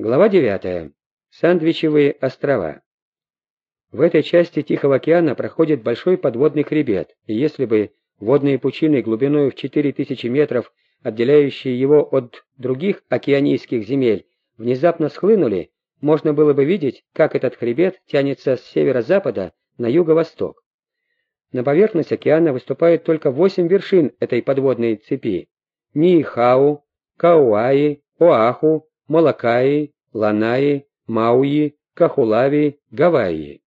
Глава 9. Сандвичевые острова. В этой части Тихого океана проходит большой подводный хребет, и если бы водные пучины глубиной в 4000 метров, отделяющие его от других океанийских земель, внезапно схлынули, можно было бы видеть, как этот хребет тянется с северо-запада на юго-восток. На поверхность океана выступают только восемь вершин этой подводной цепи – Нихау, Кауаи, Оаху, Малакаи, Ланаи, Мауи, Кахулави, Гавайи.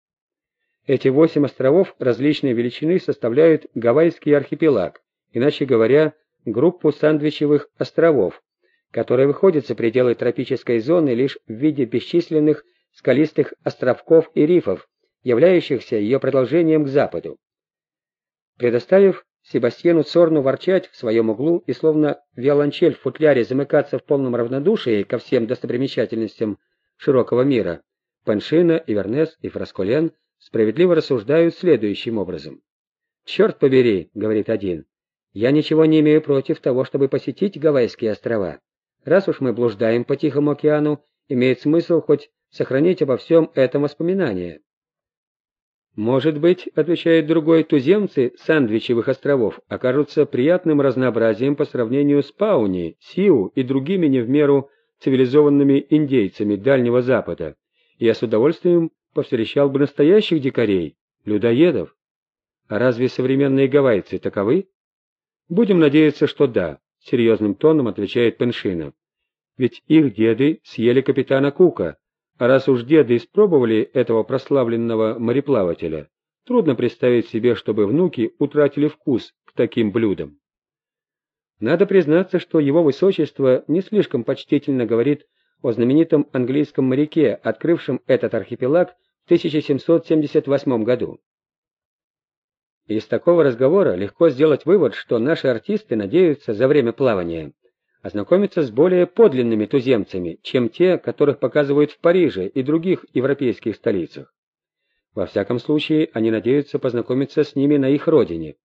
Эти восемь островов различной величины составляют Гавайский архипелаг, иначе говоря, группу сандвичевых островов, которая выходит за пределы тропической зоны лишь в виде бесчисленных скалистых островков и рифов, являющихся ее продолжением к западу. Предоставив Себастьяну Цорну ворчать в своем углу и словно виолончель в футляре замыкаться в полном равнодушии ко всем достопримечательностям широкого мира, Паншина, Ивернес и Фрасколен справедливо рассуждают следующим образом. «Черт побери», — говорит один, — «я ничего не имею против того, чтобы посетить Гавайские острова. Раз уж мы блуждаем по Тихому океану, имеет смысл хоть сохранить обо всем этом воспоминание. «Может быть, — отвечает другой, — туземцы Сандвичевых островов окажутся приятным разнообразием по сравнению с Пауни, Сиу и другими не в меру цивилизованными индейцами Дальнего Запада. Я с удовольствием повстречал бы настоящих дикарей, людоедов. А разве современные гавайцы таковы? Будем надеяться, что да, — серьезным тоном отвечает Пеншина. Ведь их деды съели капитана Кука, раз уж деды испробовали этого прославленного мореплавателя, трудно представить себе, чтобы внуки утратили вкус к таким блюдам. Надо признаться, что его высочество не слишком почтительно говорит о знаменитом английском моряке, открывшем этот архипелаг в 1778 году. Из такого разговора легко сделать вывод, что наши артисты надеются за время плавания ознакомиться с более подлинными туземцами, чем те, которых показывают в Париже и других европейских столицах. Во всяком случае, они надеются познакомиться с ними на их родине.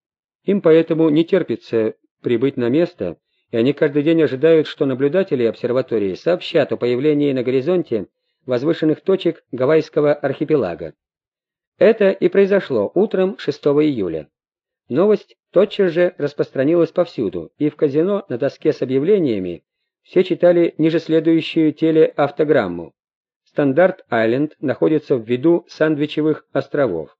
Им поэтому не терпится прибыть на место, и они каждый день ожидают, что наблюдатели обсерватории сообщат о появлении на горизонте возвышенных точек Гавайского архипелага. Это и произошло утром 6 июля. Новость тотчас же распространилась повсюду, и в казино на доске с объявлениями все читали ниже следующую телеавтограмму. Стандарт-Айленд находится в виду Сандвичевых островов.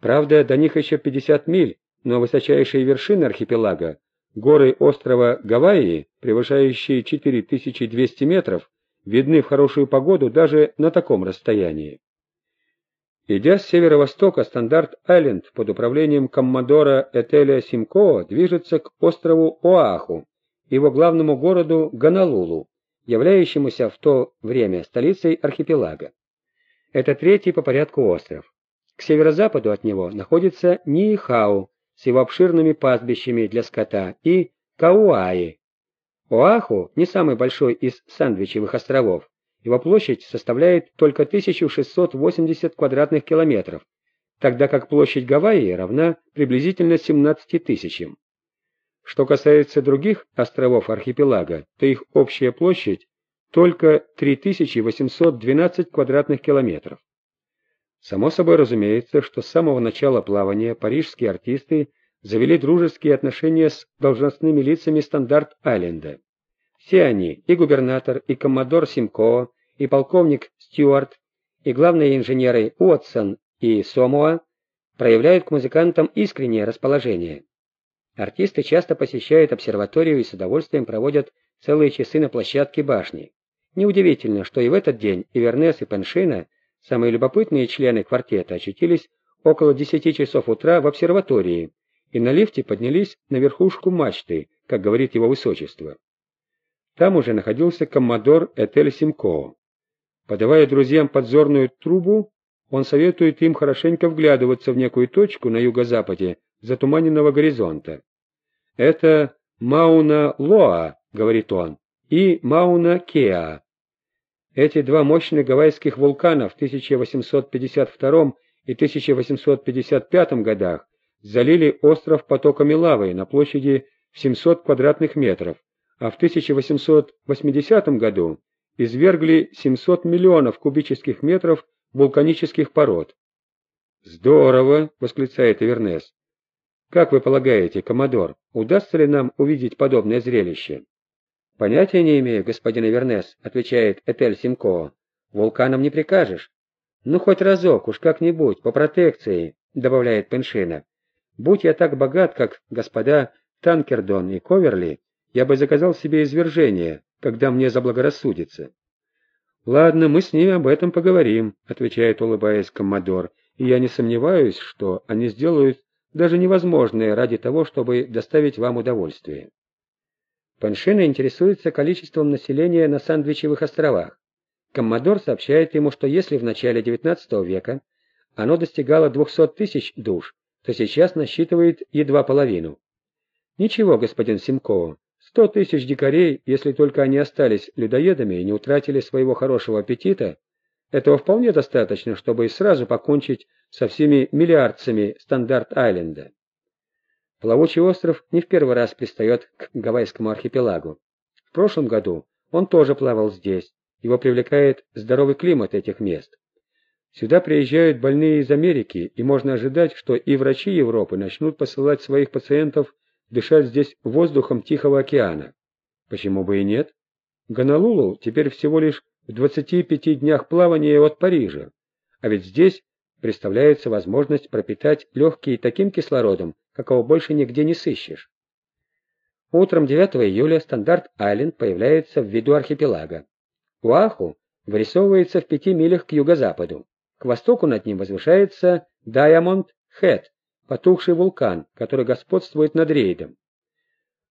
Правда, до них еще 50 миль, но высочайшие вершины архипелага, горы острова Гавайи, превышающие 4200 метров, видны в хорошую погоду даже на таком расстоянии. Идя с северо-востока, Стандарт-Айленд под управлением коммодора Этеля Симкоа движется к острову Оаху, его главному городу Ганалулу, являющемуся в то время столицей архипелага. Это третий по порядку остров. К северо-западу от него находится Нихау с его обширными пастбищами для скота и Кауаи. Оаху не самый большой из Сандвичевых островов, его площадь составляет только 1680 квадратных километров, тогда как площадь Гавайи равна приблизительно 17 тысячам. Что касается других островов архипелага, то их общая площадь только 3812 квадратных километров. Само собой разумеется, что с самого начала плавания парижские артисты завели дружеские отношения с должностными лицами Стандарт-Айленда. Все они, и губернатор, и коммодор Симкоа, и полковник Стюарт, и главные инженеры Уотсон и Сомуа проявляют к музыкантам искреннее расположение. Артисты часто посещают обсерваторию и с удовольствием проводят целые часы на площадке башни. Неудивительно, что и в этот день Ивернес и Пеншина, самые любопытные члены квартета, очутились около 10 часов утра в обсерватории и на лифте поднялись на верхушку мачты, как говорит его высочество. Там уже находился коммодор Этель Симкоо. Подавая друзьям подзорную трубу, он советует им хорошенько вглядываться в некую точку на юго-западе затуманенного горизонта. «Это Мауна-Лоа», — говорит он, — «и Мауна-Кеа». Эти два мощных гавайских вулкана в 1852 и 1855 годах залили остров потоками лавы на площади в 700 квадратных метров, а в 1880 году извергли 700 миллионов кубических метров вулканических пород. «Здорово!» — восклицает Эвернес. «Как вы полагаете, Коммодор, удастся ли нам увидеть подобное зрелище?» «Понятия не имею, господин Эвернес», — отвечает Этель Симкоо. «Вулканам не прикажешь». «Ну, хоть разок, уж как-нибудь, по протекции», — добавляет Пеншина. «Будь я так богат, как господа Танкердон и Коверли, я бы заказал себе извержение, когда мне заблагорассудится». «Ладно, мы с ними об этом поговорим», — отвечает, улыбаясь Коммодор и я не сомневаюсь, что они сделают даже невозможное ради того, чтобы доставить вам удовольствие. Паншина интересуется количеством населения на Сандвичевых островах. Коммодор сообщает ему, что если в начале XIX века оно достигало 200 тысяч душ, то сейчас насчитывает едва половину. Ничего, господин Симкова, 100 тысяч дикарей, если только они остались людоедами и не утратили своего хорошего аппетита, этого вполне достаточно, чтобы сразу покончить со всеми миллиардцами Стандарт-Айленда. Плавучий остров не в первый раз пристает к Гавайскому архипелагу. В прошлом году он тоже плавал здесь. Его привлекает здоровый климат этих мест. Сюда приезжают больные из Америки, и можно ожидать, что и врачи Европы начнут посылать своих пациентов дышать здесь воздухом Тихого океана. Почему бы и нет? Гонолулу теперь всего лишь в 25 днях плавания от Парижа, а ведь здесь представляется возможность пропитать легкие таким кислородом, какого больше нигде не сыщешь. Утром 9 июля Стандарт-Айленд появляется в виду архипелага. Уаху вырисовывается в пяти милях к юго-западу. К востоку над ним возвышается Дайамонд-Хэт, потухший вулкан, который господствует над рейдом.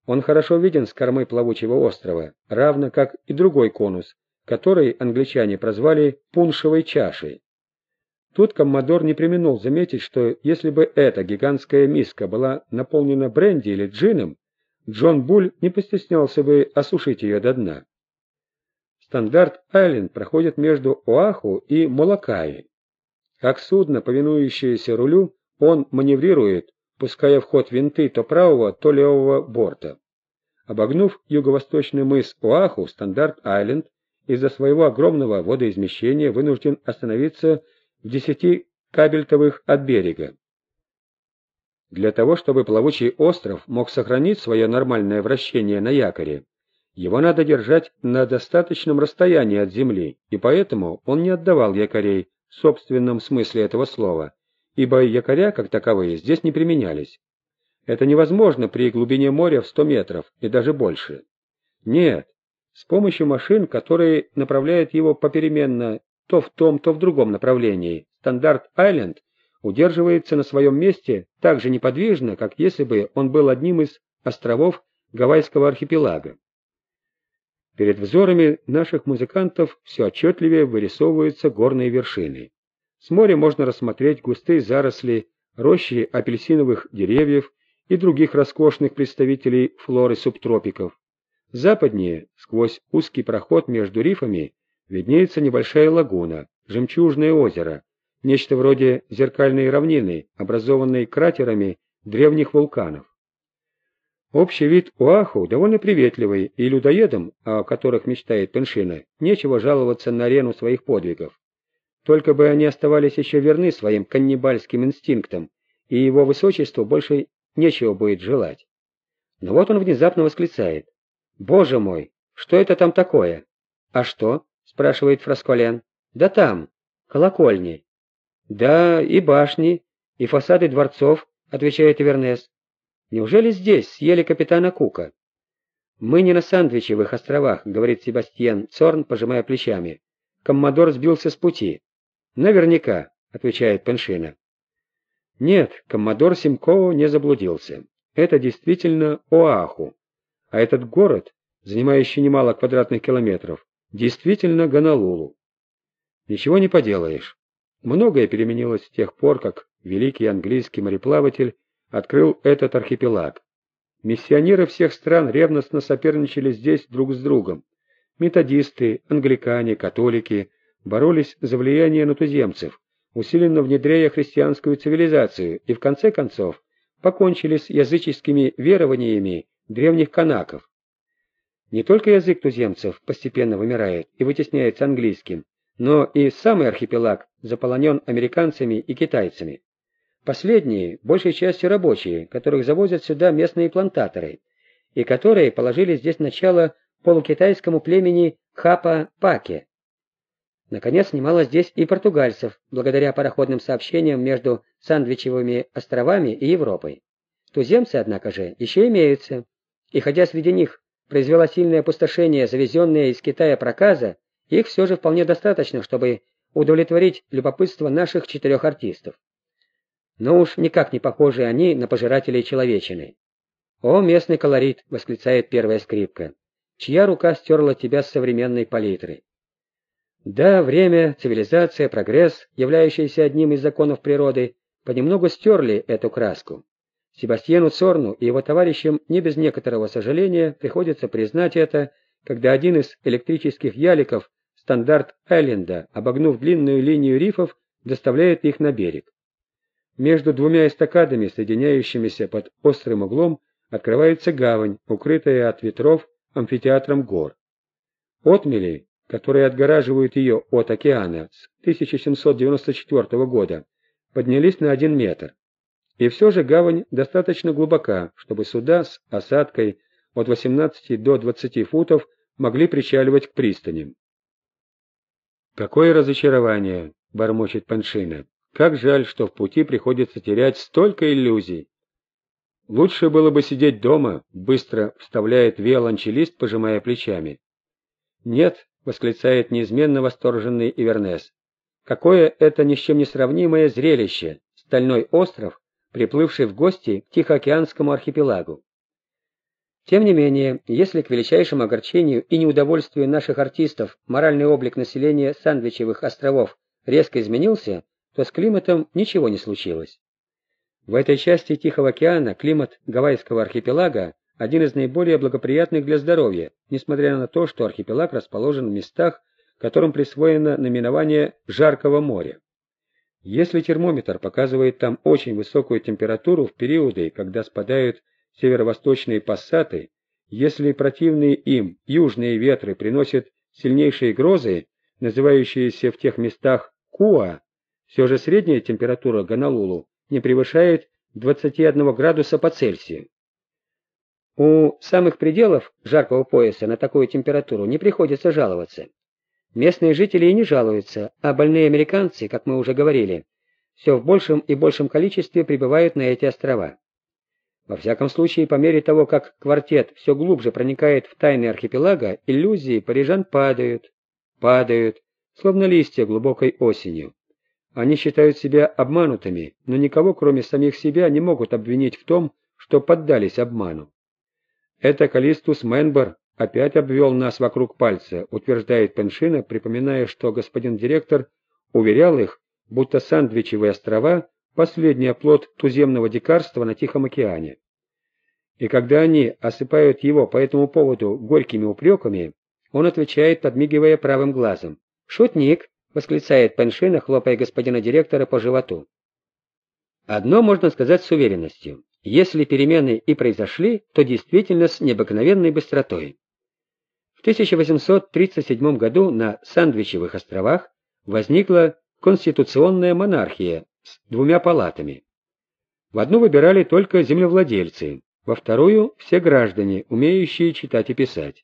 Он хорошо виден с кормы плавучего острова, равно как и другой конус, который англичане прозвали «пуншевой чашей». Тут коммодор не применул заметить, что если бы эта гигантская миска была наполнена бренди или джином, Джон Буль не постеснялся бы осушить ее до дна. Стандарт-Айленд проходит между Оаху и Молокаи. Как судно, повинующееся рулю, он маневрирует, пуская в ход винты то правого, то левого борта. Обогнув юго-восточный мыс Оаху, Стандарт-Айленд из-за своего огромного водоизмещения вынужден остановиться в десяти кабельтовых от берега. Для того, чтобы плавучий остров мог сохранить свое нормальное вращение на якоре, его надо держать на достаточном расстоянии от земли, и поэтому он не отдавал якорей в собственном смысле этого слова, ибо якоря, как таковые, здесь не применялись. Это невозможно при глубине моря в 100 метров и даже больше. Нет, с помощью машин, которые направляют его попеременно то в том, то в другом направлении, Стандарт-Айленд удерживается на своем месте так же неподвижно, как если бы он был одним из островов Гавайского архипелага. Перед взорами наших музыкантов все отчетливее вырисовываются горные вершины. С моря можно рассмотреть густые заросли, рощи апельсиновых деревьев и других роскошных представителей флоры субтропиков. Западнее, сквозь узкий проход между рифами, виднеется небольшая лагуна, жемчужное озеро, нечто вроде зеркальной равнины, образованной кратерами древних вулканов. Общий вид Уаху довольно приветливый, и людоедам, о которых мечтает Пеншина, нечего жаловаться на арену своих подвигов. Только бы они оставались еще верны своим каннибальским инстинктам, и его высочеству больше нечего будет желать. Но вот он внезапно восклицает. «Боже мой, что это там такое?» «А что?» — спрашивает Фрасколен. «Да там, колокольни». «Да, и башни, и фасады дворцов», — отвечает Вернес. «Неужели здесь съели капитана Кука?» «Мы не на Сандвичевых островах», — говорит Себастьян Цорн, пожимая плечами. «Коммодор сбился с пути». «Наверняка», — отвечает Пеншина. Нет, коммодор Симкова не заблудился. Это действительно Оаху, а этот город, занимающий немало квадратных километров, действительно Гонолулу. Ничего не поделаешь. Многое переменилось с тех пор, как великий английский мореплаватель открыл этот архипелаг. Миссионеры всех стран ревностно соперничали здесь друг с другом. Методисты, англикане, католики боролись за влияние на туземцев, усиленно внедряя христианскую цивилизацию, и в конце концов покончили с языческими верованиями древних канаков. Не только язык туземцев постепенно вымирает и вытесняется английским, но и самый архипелаг заполонен американцами и китайцами. Последние, большей частью рабочие, которых завозят сюда местные плантаторы, и которые положили здесь начало полукитайскому племени Хапа-Паке. Наконец, немало здесь и португальцев, благодаря пароходным сообщениям между Сандвичевыми островами и Европой. Туземцы, однако же, еще имеются, и хотя среди них произвела сильное опустошение завезенная из Китая проказа, их все же вполне достаточно, чтобы удовлетворить любопытство наших четырех артистов. Но уж никак не похожи они на пожирателей человечины. «О, местный колорит!» — восклицает первая скрипка. «Чья рука стерла тебя с современной палитры?» Да, время, цивилизация, прогресс, являющиеся одним из законов природы, понемногу стерли эту краску. Себастьяну Цорну и его товарищам не без некоторого сожаления приходится признать это, когда один из электрических яликов стандарт Айленда, обогнув длинную линию рифов, доставляет их на берег. Между двумя эстакадами, соединяющимися под острым углом, открывается гавань, укрытая от ветров амфитеатром гор. Отмели, которые отгораживают ее от океана с 1794 года, поднялись на один метр. И все же гавань достаточно глубока, чтобы суда с осадкой от 18 до 20 футов могли причаливать к пристаням. «Какое разочарование!» — бормочет Паншина. «Как жаль, что в пути приходится терять столько иллюзий!» «Лучше было бы сидеть дома», — быстро вставляет виолончелист, пожимая плечами. «Нет», — восклицает неизменно восторженный Ивернес. «Какое это ни с чем не сравнимое зрелище! Стальной остров, приплывший в гости к Тихоокеанскому архипелагу. Тем не менее, если к величайшему огорчению и неудовольствию наших артистов моральный облик населения Сандвичевых островов резко изменился, то с климатом ничего не случилось. В этой части Тихого океана климат Гавайского архипелага один из наиболее благоприятных для здоровья, несмотря на то, что архипелаг расположен в местах, которым присвоено наименование «жаркого моря». Если термометр показывает там очень высокую температуру в периоды, когда спадают северо-восточные пассаты, если противные им южные ветры приносят сильнейшие грозы, называющиеся в тех местах Куа, все же средняя температура Гонолулу не превышает 21 градуса по Цельсию. У самых пределов жаркого пояса на такую температуру не приходится жаловаться. Местные жители и не жалуются, а больные американцы, как мы уже говорили, все в большем и большем количестве прибывают на эти острова. Во всяком случае, по мере того, как квартет все глубже проникает в тайны архипелага, иллюзии парижан падают, падают, словно листья глубокой осенью. Они считают себя обманутыми, но никого, кроме самих себя, не могут обвинить в том, что поддались обману. Это Калистус Менбер опять обвел нас вокруг пальца, утверждает Пеншина, припоминая, что господин директор уверял их, будто Сандвичевые острова последний оплот туземного дикарства на Тихом океане. И когда они осыпают его по этому поводу горькими упреками, он отвечает, подмигивая правым глазом. «Шутник!» — восклицает Пеншина, хлопая господина директора по животу. Одно можно сказать с уверенностью. Если перемены и произошли, то действительно с необыкновенной быстротой. В 1837 году на Сандвичевых островах возникла конституционная монархия с двумя палатами. В одну выбирали только землевладельцы, во вторую – все граждане, умеющие читать и писать.